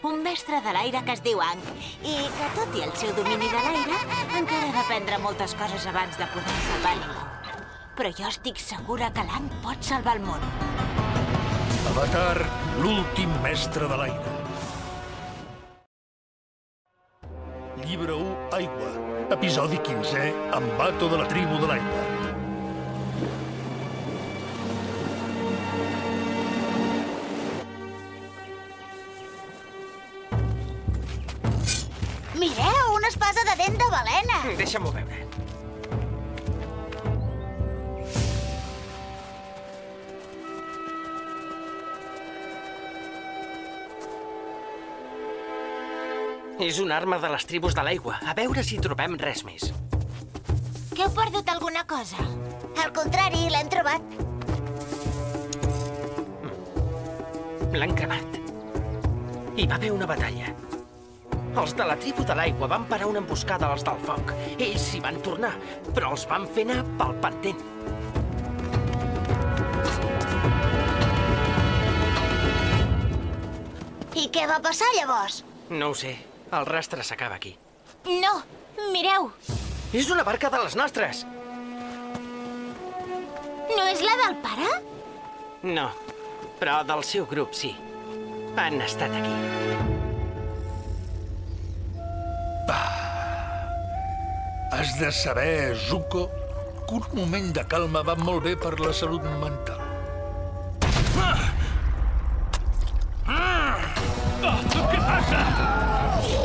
Un mestre de l'aire que es diu Ang, i que, tot i el seu domini de l'aire, encara ha d'aprendre moltes coses abans de poder salvar ningú. Però jo estic segura que l'Ang pot salvar el món. Avatar, l'últim mestre de l'aire. Llibre 1, Aigua. Episodi 15è, Ambato de la tribu de l'aigua. Deixa-m'ho veure. És una arma de les tribus de l'aigua. A veure si trobem res més. Que heu perdut alguna cosa? Al contrari, l'hem trobat. L'han cremat. Hi va haver una batalla. Els de la tribu de l'aigua van parar una emboscada als del foc. Ells s'hi van tornar, però els van fer anar pel pentent. I què va passar llavors? No ho sé. El rastre s'acaba aquí. No, mireu, És una barca de les nostres! no és la del pare? No, però del seu grup sí. Han estat aquí. Has de saber, Zuko, que un moment de calma va molt bé per la salut mental. Què passa?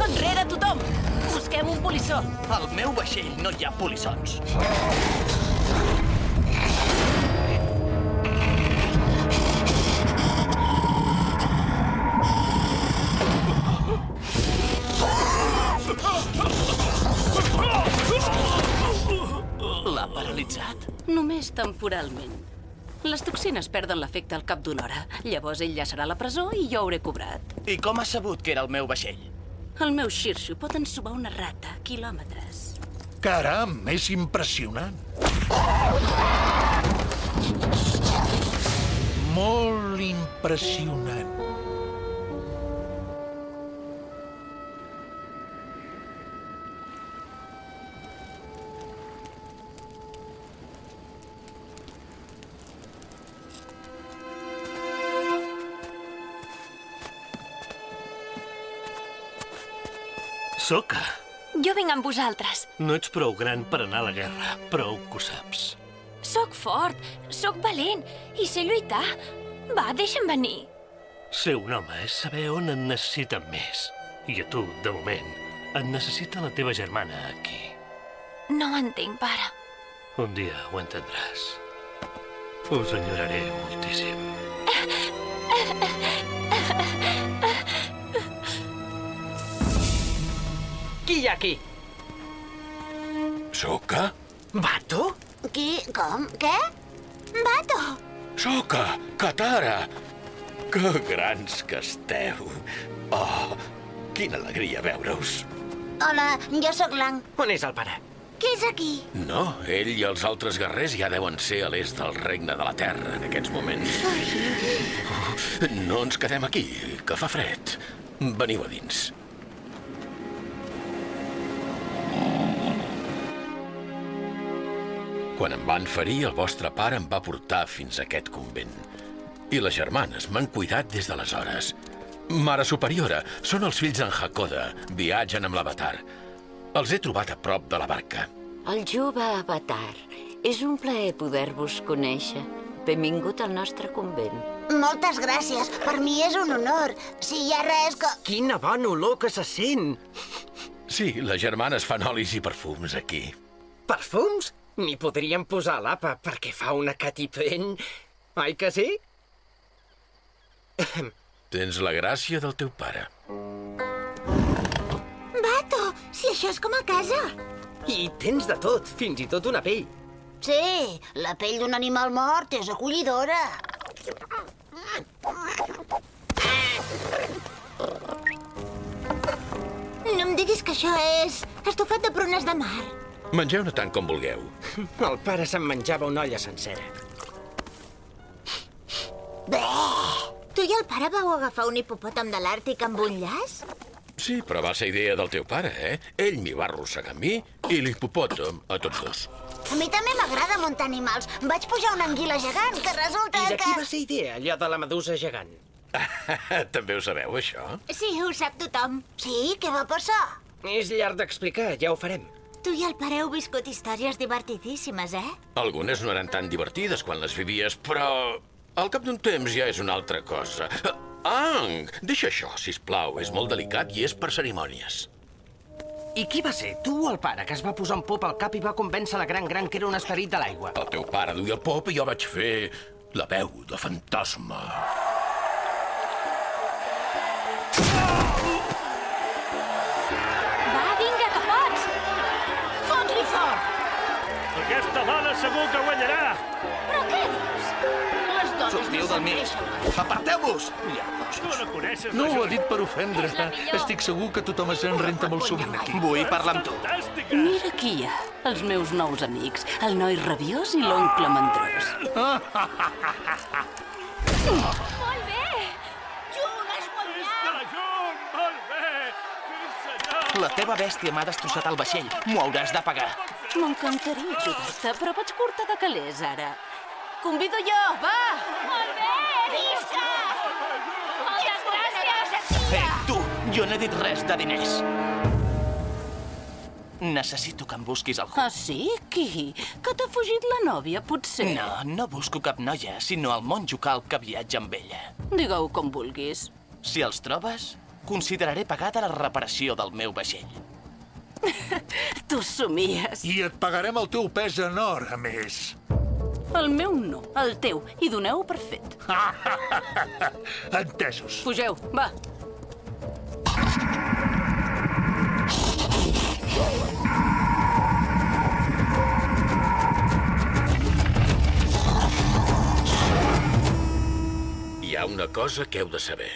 Enrere tothom! Busquem un polissó. Al meu vaixell no hi ha polissons. L'ha Només temporalment. Les toxines perden l'efecte al cap d'una hora. Llavors ell ja serà a la presó i jo hauré cobrat. I com ha sabut que era el meu vaixell? El meu xirxo pot ensubar una rata a quilòmetres. Caram, és impressionant. Molt impressionant. Soca, Jo vinc amb vosaltres. no ets prou gran per anar a la guerra, prou que ho saps. Sóc fort, sóc valent i sé lluitar. Va, deixa'm venir. Ser un home és saber on en necessiten més. I a tu, de moment, et necessita la teva germana aquí. No ho entenc, pare. Un dia ho entendràs. Us enyoraré moltíssim. Hi ha aquí? Soca? Bato? Qui? Com? Què? Bato! Soca! Katara! Que grans que esteu! Oh, quina alegria veure-us! Hola, jo sóc l'Ang. On és el pare? Què és aquí? No, ell i els altres guerrers ja deuen ser a l'est del regne de la Terra en aquests moments. No ens quedem aquí, que fa fred. Veniu a dins. Quan em van ferir, el vostre pare em va portar fins a aquest convent. I les germanes m'han cuidat des d'aleshores. Mare Superiora, són els fills d'en Hakoda. Viatgen amb l'avatar. Els he trobat a prop de la barca. El jove Avatar. És un plaer poder-vos conèixer. Benvingut al nostre convent. Moltes gràcies. Per mi és un honor. Si hi ha res que... Quina bona olor que se sent! Sí, les germanes fan olis i perfums aquí. Perfums? N'hi podríem posar l'apa perquè fa una catipent. Oi que sí? Tens la gràcia del teu pare. si això és com a casa. I tens de tot, fins i tot una pell. Sí, la pell d'un animal mort és acollidora. No em diguis que això és estofat de prunes de mar. Mengeu-ne tant com vulgueu. El pare se'n menjava una olla sencera. Bé! Tu i el pare vau agafar un hipopòtam de l'Àrtic amb un llaç? Sí, però va ser idea del teu pare, eh? Ell m'hi va arrossegar a mi i l'hipopòtam a tots dos. A mi també m'agrada muntar animals. Vaig pujar una anguila gegant, que resulta I de que... qui va ser idea, allò de la medusa gegant? També ho sabeu, això? Sí, ho sap tothom. Sí, què va passar? És llarg d'explicar, ja ho farem. Tu i el pare heu viscut històries divertidíssimes, eh? Algunes no eren tan divertides quan les vivies, però al cap d'un temps ja és una altra cosa. Ang, deixa això, si plau. És molt delicat i és per cerimònies. I qui va ser, tu o el pare, que es va posar un pop al cap i va convèncer la gran gran que era un esperit de l'aigua? El teu pare duia el pop i jo vaig fer la veu de fantasma. Va, Aquesta dona segur que guanyarà! Però què dius? Les dones Sortiu no del mig. s'engreixen. Aparteu-vos! Tu no coneixes No ho ha dit per ofendre. Estic segur que tothom es renta molt sovint aquí. Vull parlar amb tu. Fantàstica! Mira qui hi ha, els meus nous amics, el noi rabiós i l'oncle mandrós. Molt bé! Junt has guanyat! Està junt! Molt bé! La teva bèstia m'ha destrossat el vaixell. M'ho hauràs de pagar. M'encantaria ajudar-te, però vaig curta de calés, ara. Convido jo, va! Molt bé! Visca! Moltes gràcies! Eh, tu, jo no he dit res de diners. Necessito que em busquis algú. Ah, sí? Qui? Que t'ha fugit la nòvia, potser? No, no busco cap noia, sinó el monjo calb que viatja amb ella. Digue-ho com vulguis. Si els trobes, consideraré pagada la reparació del meu vaixell. Tu somies. I et pagarem el teu pes en or, a més. El meu no, el teu. I doneu per fet. Entesos. Pugeu, va. Hi ha una cosa que heu de saber.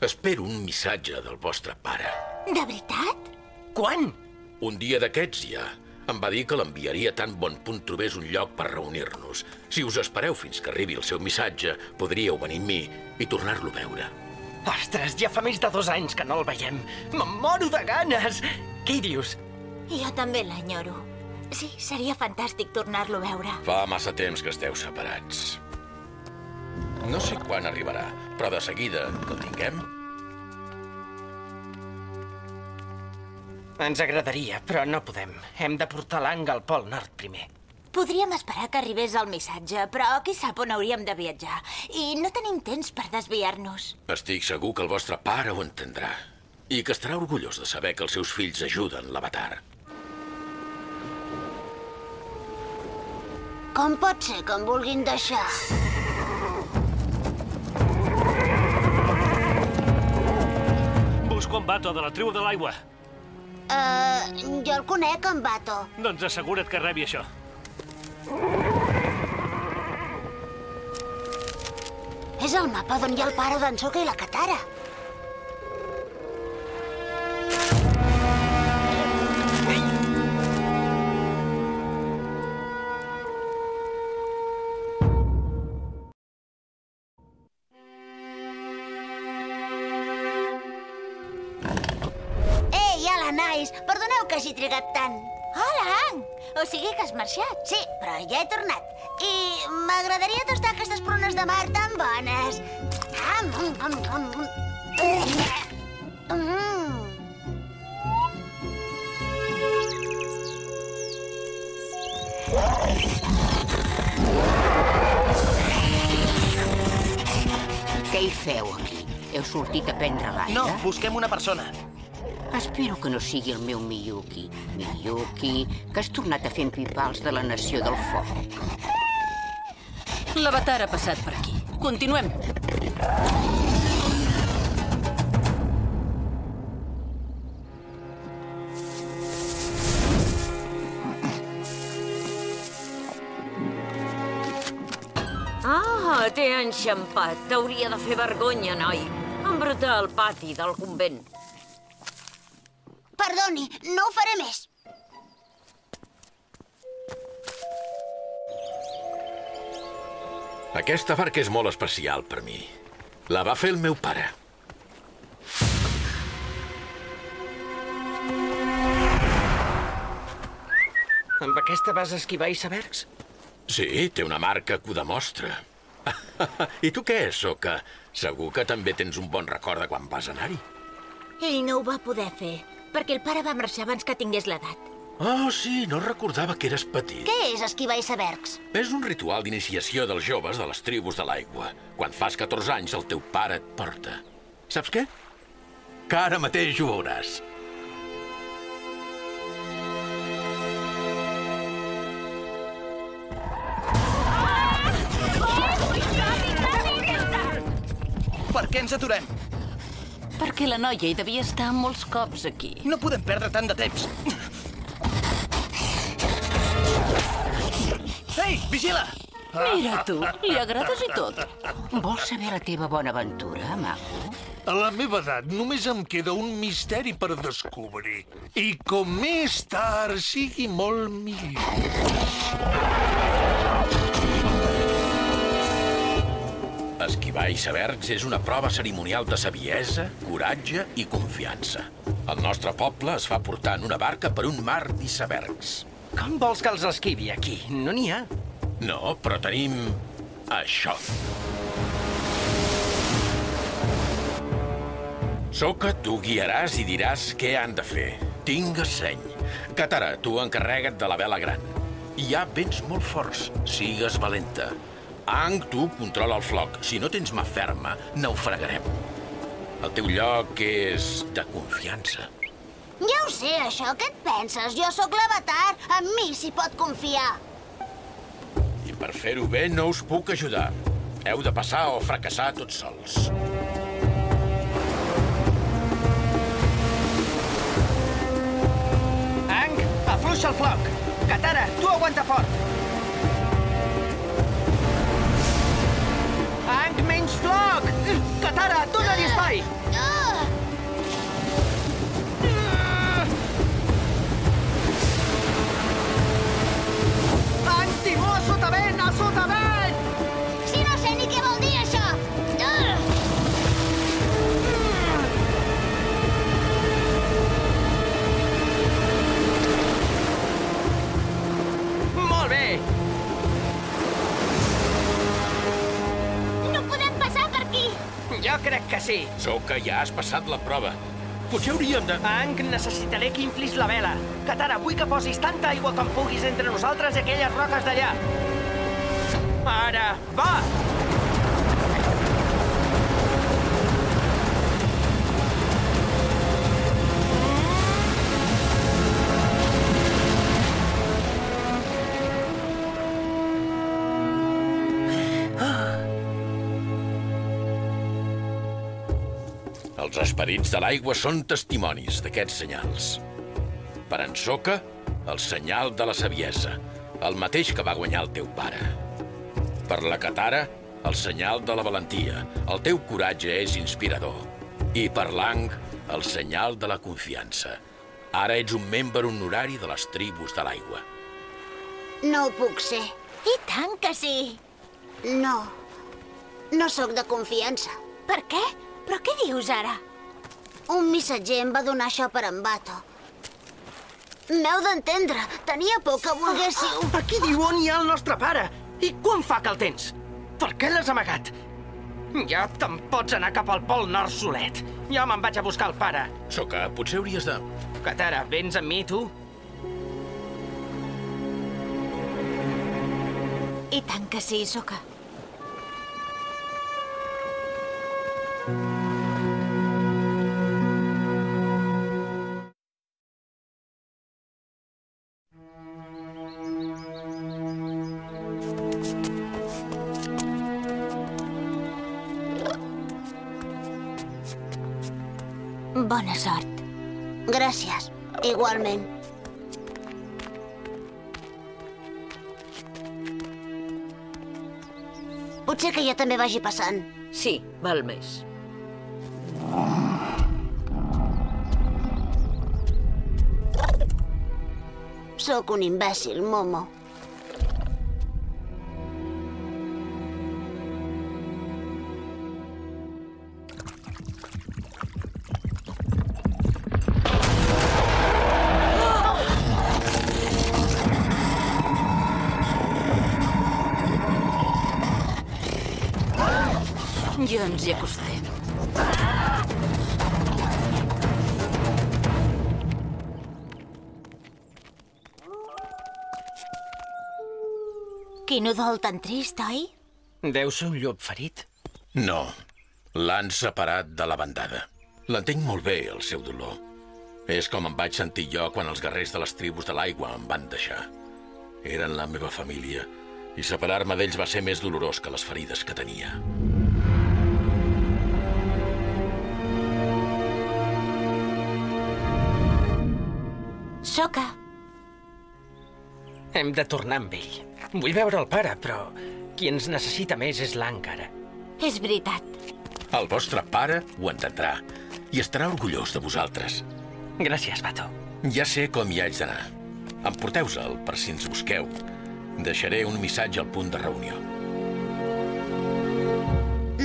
Espero un missatge del vostre pare. De veritat? Quan? Un dia d'aquests ja. Em va dir que l'enviaria tan bon punt trobés un lloc per reunir-nos. Si us espereu fins que arribi el seu missatge, podríeu venir amb mi i tornar-lo a veure. Ostres, ja fa més de dos anys que no el veiem. Me'n moro de ganes. Què hi dius? Jo també l'enyoro. Sí, seria fantàstic tornar-lo a veure. Fa massa temps que esteu separats. No sé quan arribarà, però de seguida que el tinguem, Ens agradaria, però no podem. Hem de portar l'Ang al Pol Nord primer. Podríem esperar que arribés el missatge, però qui sap on hauríem de viatjar. I no tenim temps per desviar-nos. estic segur que el vostre pare ho entendrà. I que estarà orgullós de saber que els seus fills ajuden l'Avatar. Com pot ser que em vulguin deixar? Busco en Bato de la tribu de l'aigua. Uh, jo el conec, en Bato. Doncs assegura't que rebi això. És el mapa d'on hi ha el pare d'en Soka i la Katara. Hagi trigat tant. Hola, Ang! O sigui que has marxat. Sí, però ja he tornat. I m'agradaria tastar aquestes prunes de mar tan bones. Am, am, am, am, am. Mm. Què hi feu aquí? Heu sortit a prendre l'aire? No, busquem una persona. Espero que no sigui el meu Miyuki. Miyuki, que has tornat a fer empipals de la Nació del Foc. L'avatar ha passat per aquí. Continuem. Ah, t'he enxampat. T'hauria de fer vergonya, noi. Embrutar el pati del convent. Perdoni, no ho faré més. Aquesta barca és molt especial per mi. La va fer el meu pare. Amb aquesta vas esquivar icebergs? Sí, té una marca que ho demostra. I tu què, Soca? Segur que també tens un bon record de quan vas anar-hi. Ell no ho va poder fer, perquè el pare va marxar abans que tingués l'edat. Oh, sí, no recordava que eres petit. Què és esquivar icebergs? És un ritual d'iniciació dels joves de les tribus de l'aigua. Quan fas 14 anys, el teu pare et porta. Saps què? Que ara mateix ho veuràs. Per què ens aturem? Perquè la noia hi devia estar molts cops aquí. No podem perdre tant de temps. Ei, vigila! Mira tu, li agrades i tot. Vols saber la teva bona aventura, maco? A la meva edat només em queda un misteri per descobrir. I com més tard sigui molt millor. Esquivar icebergs és una prova cerimonial de saviesa, coratge i confiança. El nostre poble es fa portar en una barca per un mar d'icebergs. Com vols que els esquivi aquí? No n'hi ha. No, però tenim... això. Soca, tu guiaràs i diràs què han de fer. Tingues seny. Katara, tu encarrega't de la vela gran. Hi ha vents molt forts. Sigues valenta. Ang, tu controla el floc. Si no tens mà ferma, naufragarem. El teu lloc és de confiança. Ja ho sé, això. Què et penses? Jo sóc l'avatar. En mi s'hi pot confiar. I per fer-ho bé no us puc ajudar. Heu de passar o fracassar tots sols. Ang, afluixa el floc. Katara, tu aguanta fort. Menys floc! Katara, dóna-li espai! Ah! Soca, ja has passat la prova. Potser hauríem de... Ang, necessitaré que inflis la vela. Katara, vull que posis tanta aigua com puguis entre nosaltres i aquelles roques d'allà. Ara, va! Els esperits de l'aigua són testimonis d'aquests senyals. Per en Soca, el senyal de la saviesa, el mateix que va guanyar el teu pare. Per la Katara, el senyal de la valentia, el teu coratge és inspirador. I per l'Ang, el senyal de la confiança. Ara ets un membre honorari de les tribus de l'aigua. No ho puc ser. I tant que sí! No. No sóc de confiança. Per què? Però què dius ara? Un missatger em va donar això per en Bato. M'heu d'entendre. Tenia por que volguéssiu... Aquí diu on hi ha el nostre pare. I quan fa que el tens? Per què l'has amagat? Ja te'n pots anar cap al pol nord solet. Ja me'n vaig a buscar el pare. Soca, potser hauries de... Katara, vens amb mi, tu? I tant que sí, Soca. Bona sort. Gràcies. Igualment. Pot ser que ja també vagi passant. Sí, val més. Sóc un imbècil, Momo. Quin udol tan trist, oi? Deu ser un llop ferit. No, l'han separat de la bandada. L'entenc molt bé, el seu dolor. És com em vaig sentir jo quan els guerrers de les tribus de l'aigua em van deixar. Eren la meva família, i separar-me d'ells va ser més dolorós que les ferides que tenia. Soca. Hem de tornar amb ell. Vull veure el pare, però qui ens necessita més és l'Àncara. És veritat. El vostre pare ho entendrà i estarà orgullós de vosaltres. Gràcies, Bato. Ja sé com hi haig d'anar. Emporteu-se'l per si ens busqueu. Deixaré un missatge al punt de reunió.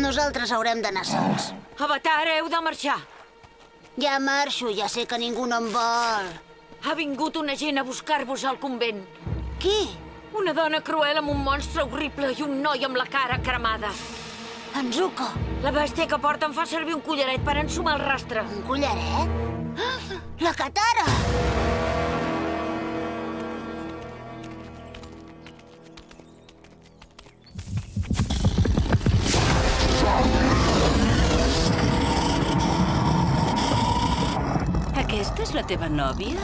Nosaltres haurem d'anar sols. Avatar, heu de marxar. Ja marxo, ja sé que ningú no em vol. Ha vingut una gent a buscar-vos al convent. Qui? Una dona cruel amb un monstre horrible i un noi amb la cara cremada. En Zuko. La bèstia que porta em fa servir un collaret per ensumar el rastre. Un collaret? Ah, La Katara! Aquesta és la teva nòvia?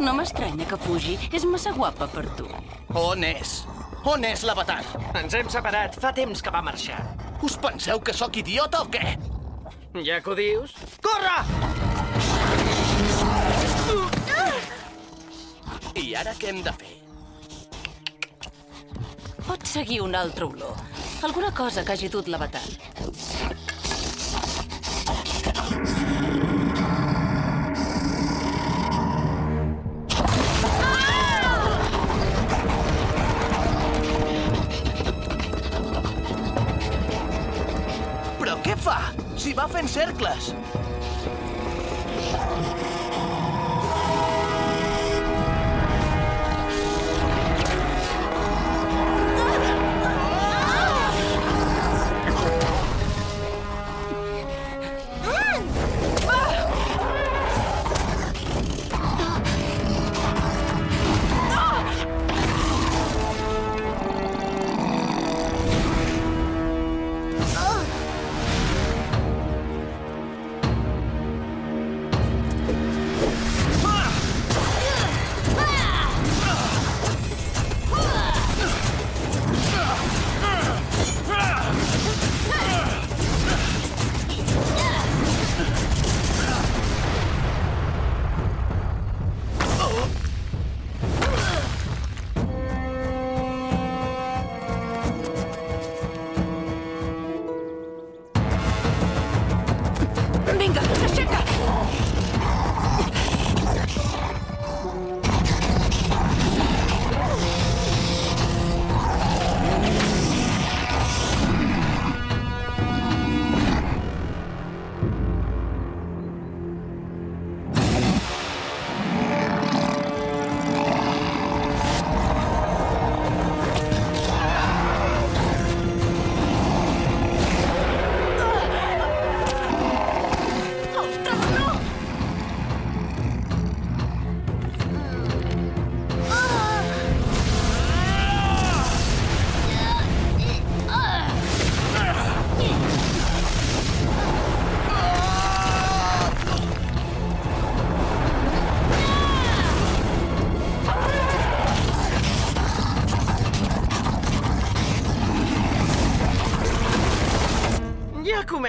No m'estranya que fugi. És massa guapa per tu. On és? On és l'avatar? Ens hem separat. Fa temps que va marxar. Us penseu que sóc idiota o què? Ja que ho dius... Corre! I ara què hem de fer? Pot seguir una altra olor. Alguna cosa que hagi dut l'avatar. Va fent cercles!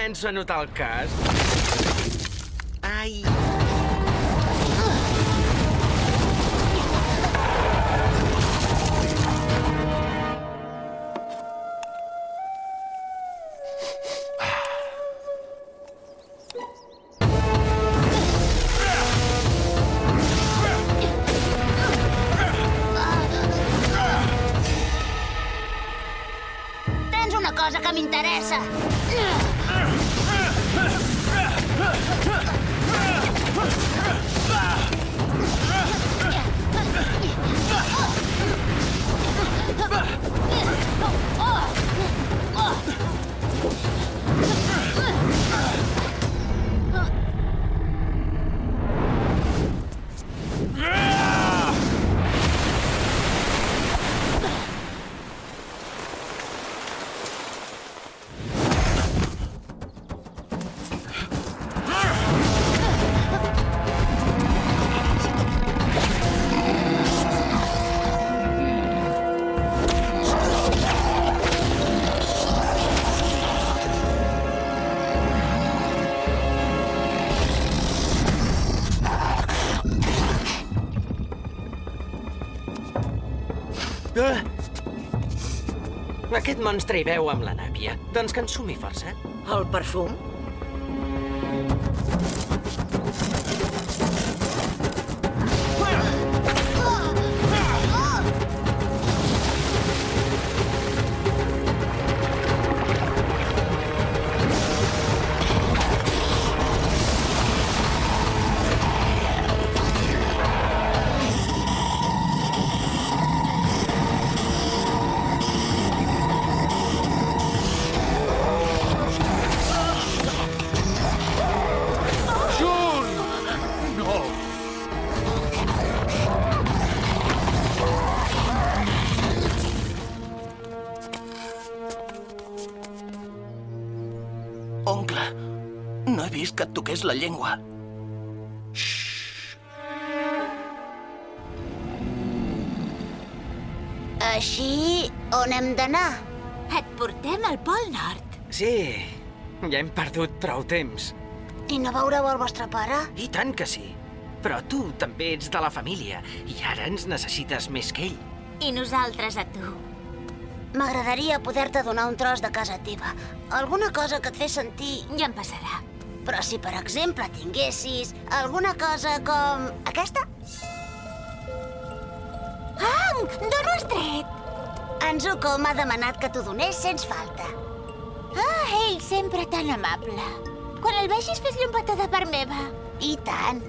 comença a notar el cas. Ai... cosa que m'interessa. Ah! Aquest monstre hi veu amb la nàpia. Doncs que ensumi força. El perfum? Toqués la llengua. Així, on hem d'anar? Et portem al Pol Nord. Sí, ja hem perdut prou temps. I no veureu el vostre pare? I tant que sí. Però tu també ets de la família i ara ens necessites més que ell. I nosaltres a tu. M'agradaria poder-te donar un tros de casa teva. Alguna cosa que et fes sentir... Ja em passarà. Però si, per exemple, tinguessis alguna cosa com aquesta, Ah, d'on ho has tret? en Zuko m'ha demanat que t'ho donés sens falta. Ah, ell sempre tan amable. Quan el vegis, fes-li un petó de part meva. I tant.